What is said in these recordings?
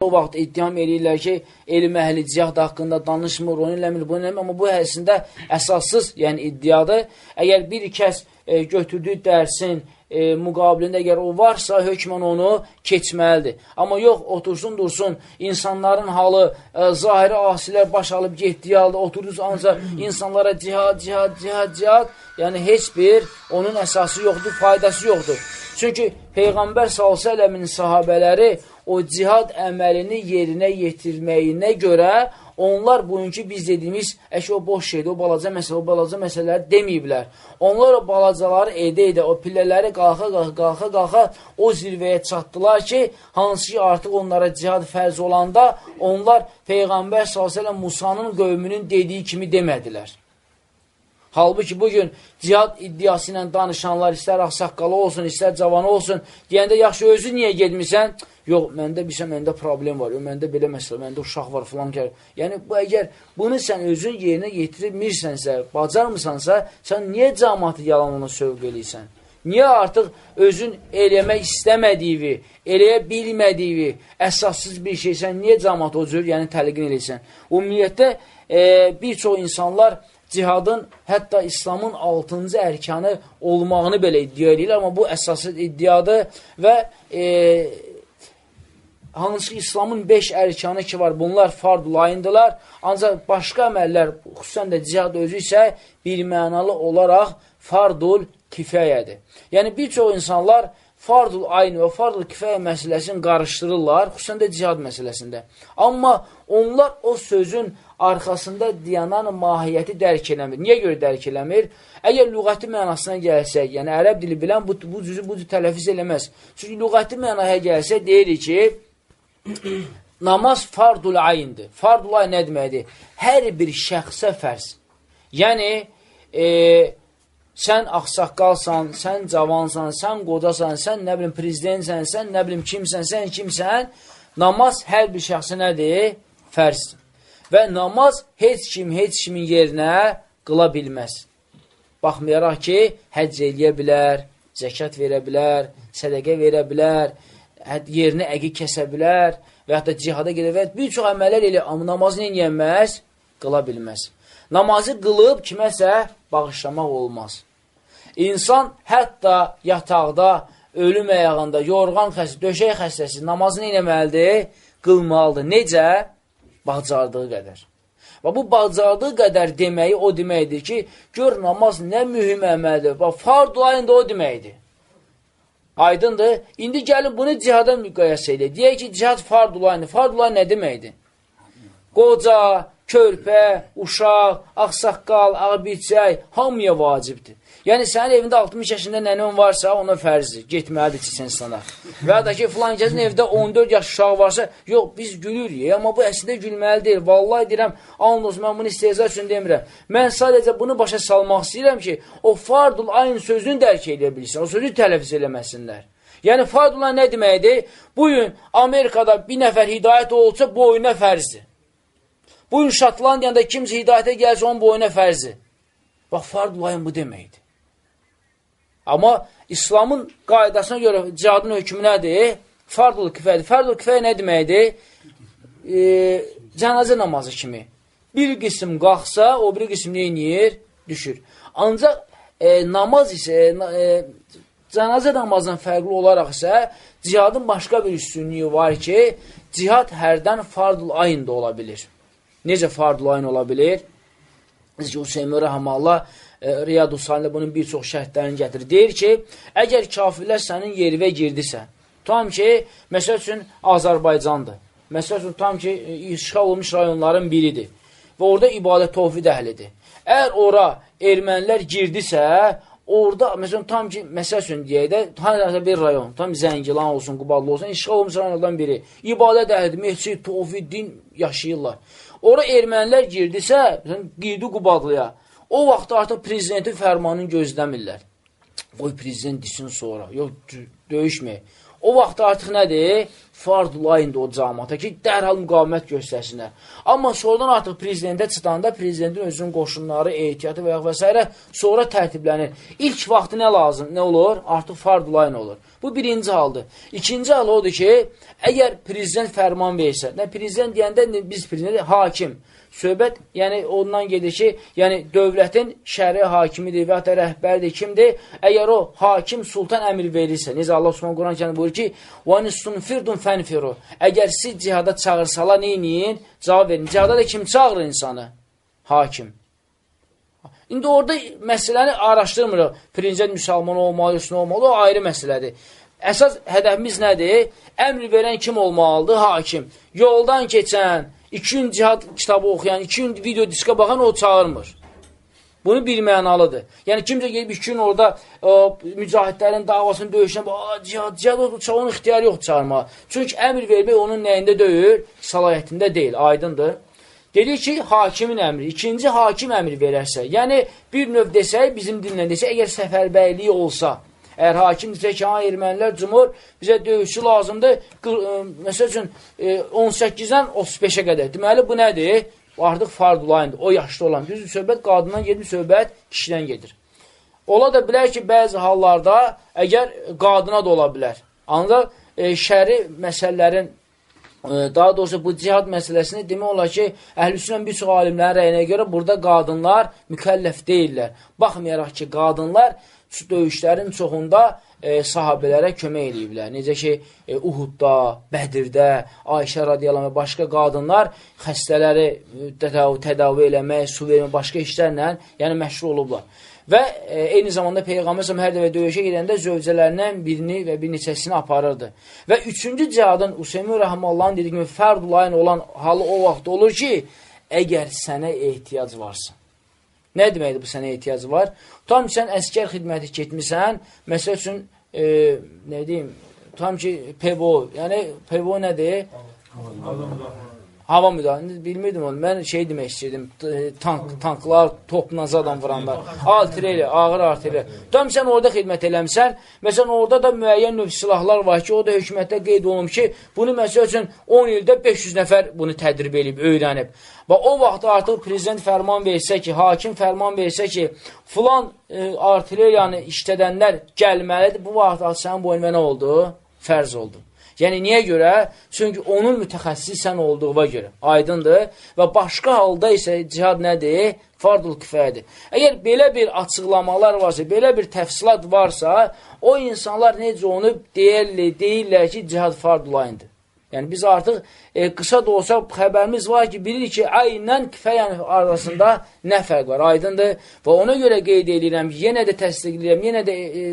o vaxt iddiam edirlər ki, elm əhli cihad haqqında danışmır, onu eləmir, bunu eləmir, amma bu əslində əsassız, yəni iddiadır. Əgər bir kəs e, götürdüyü dərsin e, müqabilində əgər o varsa, hökmən onu keçməlidir. Amma yox, otursun, dursun, insanların halı, e, zahiri asilər baş alıb getdiyi halda oturdunuz, ancaq insanlara cihad, cihad, cihad, cihad, yəni heç bir onun əsası yoxdur, faydası yoxdur. Çünki Peyğəmbər s.ə.v-in sahabələri o cihad əməlini yerinə yetirməyinə görə onlar bugünkü biz dediyimiz, əşi o boş şeydir, o balaca məsələ, o balaca məsələləri deməyiblər. Onlar o balacaları edə-edə, o pillələri qalxa-qalxa, qalxa-qalxa o zirvəyə çatdılar ki, hansı ki artıq onlara cihad fərz olanda onlar Peyğəmbər s.ə.v Musanın qövmünün dediyi kimi demədilər. Halbuki bugün cihad iddiası ilə danışanlar, istər ağsaqqalı olsun, istər cavanı olsun, deyəndə yaxşı, özü niyə gedmirsən? Yox, məndə bilsə, məndə problem var, məndə belə məsələ, məndə uşaq var, filan gəlir. Yəni, bu, əgər bunu sən özün yerinə yetirmirsənsə, bacarmırsansa, sən niyə cəmatı yalanına sövq eləyirsən? Niyə artıq özün eləmək istəmədiyi, eləyə bilmədiyi, əsassız bir şey, sən niyə cəmatı o cür, yəni təliqin eləyirsən? Ümumiyyətdə, e, bir çox insanlar cihadın, hətta İslamın 6-cı ərkanı olmağını belə iddia edirlər, amma bu əsası iddiadır və e, hansı ki, İslamın 5 ərkanı ki var, bunlar fardul ayındılar, ancaq başqa əməllər, xüsusən də cihad özü isə bir mənalı olaraq fardul kifayədir. Yəni, bir çox insanlar fardul ayın və fardul kifayə məsələsini qarışdırırlar, xüsusən də cihad məsələsində. Amma onlar o sözün arxasında diyananın mahiyyəti dərk eləmir. Niyə görə dərk eləmir? Əgər lüğəti mənasına gəlsək, yəni ərəb dili bilən bu, bu cüzü bu cüzü tələfiz eləməz. Çünki lüğəti mənaya gəlsək, deyirik ki, namaz fardul ayindir. Fardul ayin nə deməkdir? Hər bir şəxsə fərz. Yəni, e, sən axsaqqalsan, sən cavansan, sən qocasan, sən nə bilim prezidentsən, sən nə bilim kimsən, sən kimsən, namaz hər bir şəxsə nədir? Fərzdir. Və namaz heç kim, heç kimin yerinə qıla bilməz. Baxmayaraq ki, həcc eləyə bilər, zəkat verə bilər, sədəqə verə bilər, yerinə əqi kəsə bilər və yaxud da cihada gedə və bir çox əməllər elə, amma namazı neyənməz? Qıla bilməz. Namazı qılıb kiməsə bağışlamaq olmaz. İnsan hətta yataqda, ölüm əyağında, yorğan xəstəsi, döşək xəstəsi namazını eləməlidir? Qılmalıdır. Necə? bacardığı qədər. Və bu bacardığı qədər deməyi o deməkdir ki, gör namaz nə mühüm əməldir. Və fardu ayında o deməkdir. Aydındır. İndi gəlin bunu cihada müqayəsə edir. Deyək ki, cihad fardu ayında. Fardu ayında nə deməkdir? Qoca, körpə, uşaq, ağsaqqal, ağbirçək hamıya vacibdir. Yəni, sənin evində 60 yaşında nənən varsa, ona fərzdir, getməlidir Çiçenstana. Və ya da ki, filan kəsin evdə 14 yaş uşağı varsa, yox, biz gülürük, amma bu əslində gülməli deyil. Vallahi deyirəm, anlos, mən bunu istehza üçün demirəm. Mən sadəcə bunu başa salmaq istəyirəm ki, o fardul ayın sözünü dərk edə bilsin, o sözü tələfiz eləməsinlər. Yəni, fardul nə deməkdir? Bugün Amerikada bir nəfər hidayət olsa, boyuna fərzdir. Bugün Şatlandiyanda kimsə hidayətə gəlsə, onun boyuna fərzdir. Bax, fardul ayın bu deməkdir. Amma İslamın qaydasına görə cihadın hökmü nədir? Fardul kifayədir. Fardul kifayə nə deməkdir? E, cənazə namazı kimi. Bir qism qalxsa, o bir qism neyiniyir? Düşür. Ancaq e, namaz isə, e, cənazə namazından fərqli olaraq isə cihadın başqa bir üstünlüyü var ki, cihad hərdən fardul ayında ola bilir. Necə fardul ayın ola bilir? Necə ki, Hüseymi Rəhəmallah e, Riyadu Salih bunun bir çox şəhətlərini gətirir. Deyir ki, əgər kafirlər sənin yerivə girdisə, tam ki, məsəl üçün Azərbaycandır. Məsəl üçün, tam ki, e, işğal olmuş rayonların biridir və orada ibadət tovfid əhlidir. Əgər ora ermənilər girdisə, orada, məsələn, tam ki, məsəl üçün deyək də, hansı bir rayon, tam Zəngilan olsun, Quballı olsun, işğal olmuş rayonlardan biri, ibadət əhlidir, mehçid, tovfid, din yaşayırlar. Ora ermənilər girdisə, girdi Qubadlıya, O vaxt artıq prezidentin fərmanını gözləmirlər. Qoy prezident desin sonra. Yox, döyüşməyək. O vaxt artıq nədir? Fardu layındır o camata ki, dərhal müqavimət göstərsinlər. Amma sonradan artıq prezidentə çıxanda prezidentin özünün qoşunları, ehtiyatı və, və s. sonra tərtiblənir. İlk vaxtı nə lazım, nə olur? Artıq fardu layın olur. Bu birinci haldır. İkinci hal odur ki, əgər prezident fərman versə, nə prezident deyəndə biz prezident, hakim, söhbət, yəni ondan gedir ki, yəni dövlətin şəri hakimidir və ya rəhbəridir, kimdir? Əgər o hakim sultan əmr verirsə, necə Allah Subhanahu Quran kəndə buyurur ki, "Və nistunfirdun fənfiru." Əgər siz cihada çağırsalar, edin? Cavab verin. Cihada da kim çağırır insanı? Hakim. İndi orada məsələni araşdırmırıq. Princət müsəlman olmalı, üstün olmalı, o ayrı məsələdir. Əsas hədəfimiz nədir? Əmr verən kim olmalıdır? Hakim. Yoldan keçən, iki gün cihad kitabı oxuyan, iki gün video diska baxan o çağırmır. Bunu bilmənalıdır. Yəni, kimsə gelib iki gün orada ə, mücahidlərin davasını döyüşən, cihad, cihad onun ixtiyarı yox çağırmağa. Çünki əmr vermək onun nəyində deyil, salahiyyətində deyil, aydındır. Dedi ki, hakimin əmri. İkinci, hakim əmri verərsə. Yəni, bir növ desək, bizim dinlə desək, əgər səfərbəyliyi olsa, Əgər hakim desə ki, ha, ermənilər cumhur, bizə döyüşçü lazımdır, e, məsəl üçün, 18-dən 35-ə qədər. Deməli, bu nədir? Artıq fardulayındır, o yaşlı olan. Düzdür, söhbət qadından gedir, söhbət kişidən gedir. Ola da bilər ki, bəzi hallarda, əgər qadına da ola bilər. Ancaq e, şəri məsələlərin e, daha doğrusu bu cihad məsələsini demək olar ki, əhlüsünən bir çox alimlərin rəyinə görə burada qadınlar mükəlləf deyirlər. Baxmayaraq ki, qadınlar döyüşlərin çoxunda e, sahabələrə kömək ediblər. Necə ki, e, Uhudda, Bədirdə, Ayşə radiyalama və başqa qadınlar xəstələri e, tədavi, tədavi eləmək, su vermək, başqa işlərlə yəni məşğul olublar. Və e, eyni zamanda Peyğəmbər səhəm hər dəvə döyüşə gedəndə zövcələrindən birini və bir neçəsini aparırdı. Və üçüncü cihadın Useymi Rəhəmallahın dediyi kimi fərd olan halı o vaxt olur ki, əgər sənə ehtiyac varsa. Nə deməkdir bu sənə ehtiyac var? Tam ki, sən əskər xidməti getmisən, məsəl üçün, e, nə deyim, tam ki, PVO, yəni PVO nədir? Adamda hava müdafiə, bilmirdim onu. Mən şey demək istəyirdim, tank, tanklar, topla adam vuranlar, artilleriya, ağır artilleriya. Tam sən orada xidmət eləmsən, məsələn, orada da müəyyən növ silahlar var ki, o da hökumətdə qeyd olunub ki, bunu məsəl üçün 10 ildə 500 nəfər bunu tədrib edib, öyrənib. Və o vaxt artıq prezident fərman versə ki, hakim fərman versə ki, filan e, artilleriyanı işlədənlər gəlməlidir, bu vaxt sənin boyun və nə oldu? Fərz oldu. Yəni, niyə görə? Çünki onun mütəxəssis sən olduğuna görə. Aydındır. Və başqa halda isə cihad nədir? Fardul kifayədir. Əgər belə bir açıqlamalar varsa, belə bir təfsilat varsa, o insanlar necə onu deyirlər, deyirlər ki, cihad fardul ayındır. Yəni, biz artıq e, qısa da olsa xəbərimiz var ki, bilirik ki, ayından kifəyən arasında nə fərq var, aydındır. Və ona görə qeyd edirəm yenə də təsdiqləyirəm, yenə də e,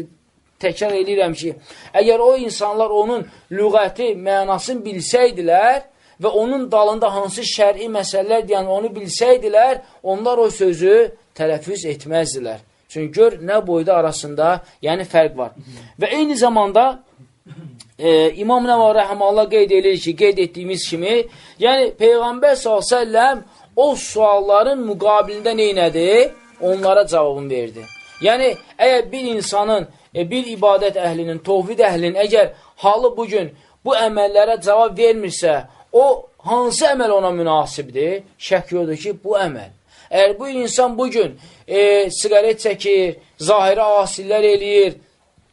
təkrar edirəm ki, əgər o insanlar onun lüğəti, mənasını bilsəydilər və onun dalında hansı şəri məsələlər deyən onu bilsəydilər, onlar o sözü tələffüz etməzdilər. Çünki gör, nə boyda arasında, yəni fərq var. Və eyni zamanda e, İmam Nəva Rəhəmallah qeyd edir ki, qeyd etdiyimiz kimi, yəni Peyğəmbər s.ə.v o sualların müqabilində neynədir? Onlara cavabını verdi. Yəni, əgər bir insanın e, bir ibadət əhlinin, tovhid əhlinin əgər halı bugün bu əməllərə cavab vermirsə, o hansı əməl ona münasibdir? Şək yoxdur ki, bu əməl. Əgər bu insan bugün e, sigaret çəkir, zahiri asilər eləyir,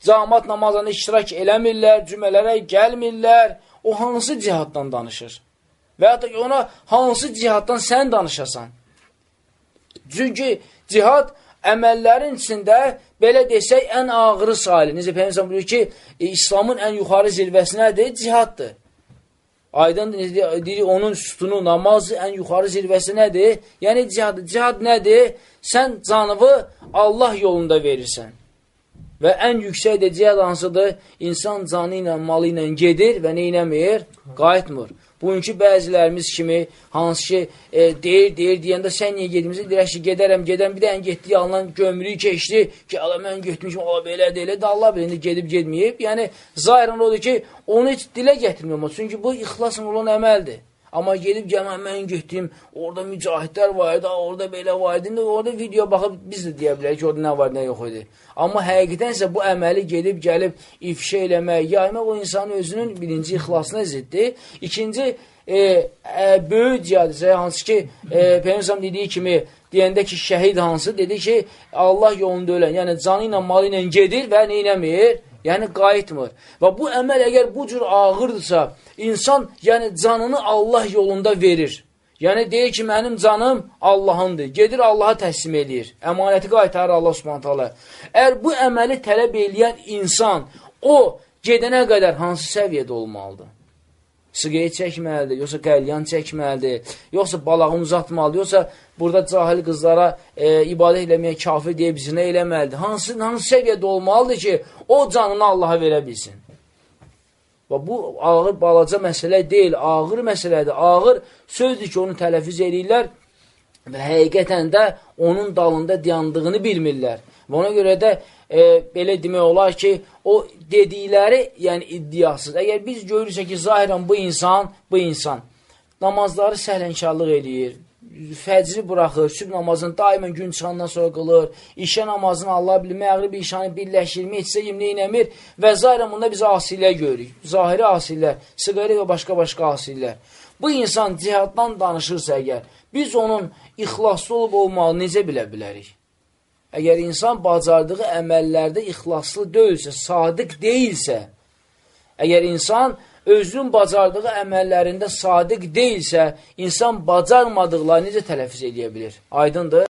camat namazında iştirak eləmirlər, cümələrə gəlmirlər, o hansı cihaddan danışır? Və ya da ki, ona hansı cihaddan sən danışasan? Çünki cihad əməllərin içində belə desək ən ağırı sayılır. Necə Peyğəmbər buyurur ki, e, İslamın ən yuxarı zirvəsi nədir? Cihaddır. Aydın deyir, onun sütunu, namazı ən yuxarı zirvəsi nədir? Yəni cihad, cihad nədir? Sən canını Allah yolunda verirsən. Və ən yüksək də cihad hansıdır? İnsan canı ilə, malı ilə gedir və neynəmir? Qayıtmır. Bugünkü bəzilərimiz kimi, hansı ki, e, deyir, deyir, deyəndə sən niyə gedmirsən? Deyir ki, gedərəm, gedəm, bir dənə getdi, alınan gömrüyü keçdi ki, ala mən getmişim, ala belə deyil, də Allah bilir, gedib gedməyib. Yəni, zahirən odur ki, onu heç dilə gətirməyəm, çünki bu ixlasın olan əməldir. Amma gedib gəlmə, mən getdim, orada mücahidlər var idi, orada belə var idi. Orada video baxıb biz də deyə bilərik ki, orada nə var, nə yox idi. Amma həqiqətən isə bu əməli gedib, gəlib ifşa eləmək, yaymaq o insanın özünün birinci ixlasına ziddir. İkinci, e, e, böyük cihadısə, hansı ki, e, Peyyəmsəm dediyi kimi, deyəndə ki, şəhid hansı, dedi ki, Allah yolunda ölən, yəni canı ilə, malı ilə gedir və neynəmir? Yəni, qayıtmır. Və bu əməl əgər bu cür ağırdırsa, insan yəni canını Allah yolunda verir. Yəni, deyir ki, mənim canım Allahındır. Gedir, Allaha təslim edir. Əmanəti qaytarır Allah subhanətələ. Əgər bu əməli tələb eləyən insan, o gedənə qədər hansı səviyyədə olmalıdır? Siqaret çəkməlidir, yoxsa qəlyan çəkməlidir, yoxsa balağını uzatmalıdır, yoxsa burada cahil qızlara e, ibadət eləməyə kafir deyib zinə eləməlidir. Hansı, hansı səviyyədə olmalıdır ki, o canını Allaha verə bilsin? Və bu ağır balaca məsələ deyil, ağır məsələdir. Ağır sözdür ki, onu tələfiz edirlər və həqiqətən də onun dalında dayandığını bilmirlər. Və ona görə də e, belə demək olar ki, o dedikləri, yəni iddiasız. Əgər biz görürsə ki, zahirən bu insan, bu insan namazları səhlənkarlıq eləyir, fəcri buraxır, süb namazını daimən gün çıxandan sonra qılır, işə namazını Allah bilir, məğrib işanı birləşirmir, etsə yimlə inəmir və zahirən bunda biz asillər görürük. Zahiri asillər, siqari və başqa-başqa asillər. Bu insan cihaddan danışırsa əgər, biz onun ixlaslı olub olmağı necə bilə bilərik? Əgər insan bacardığı əməllərdə ixlaslı deyilsə, sadiq deyilsə, əgər insan özünün bacardığı əməllərində sadiq deyilsə, insan bacarmadıqlarını necə tələfiz edə bilir? Aydındır?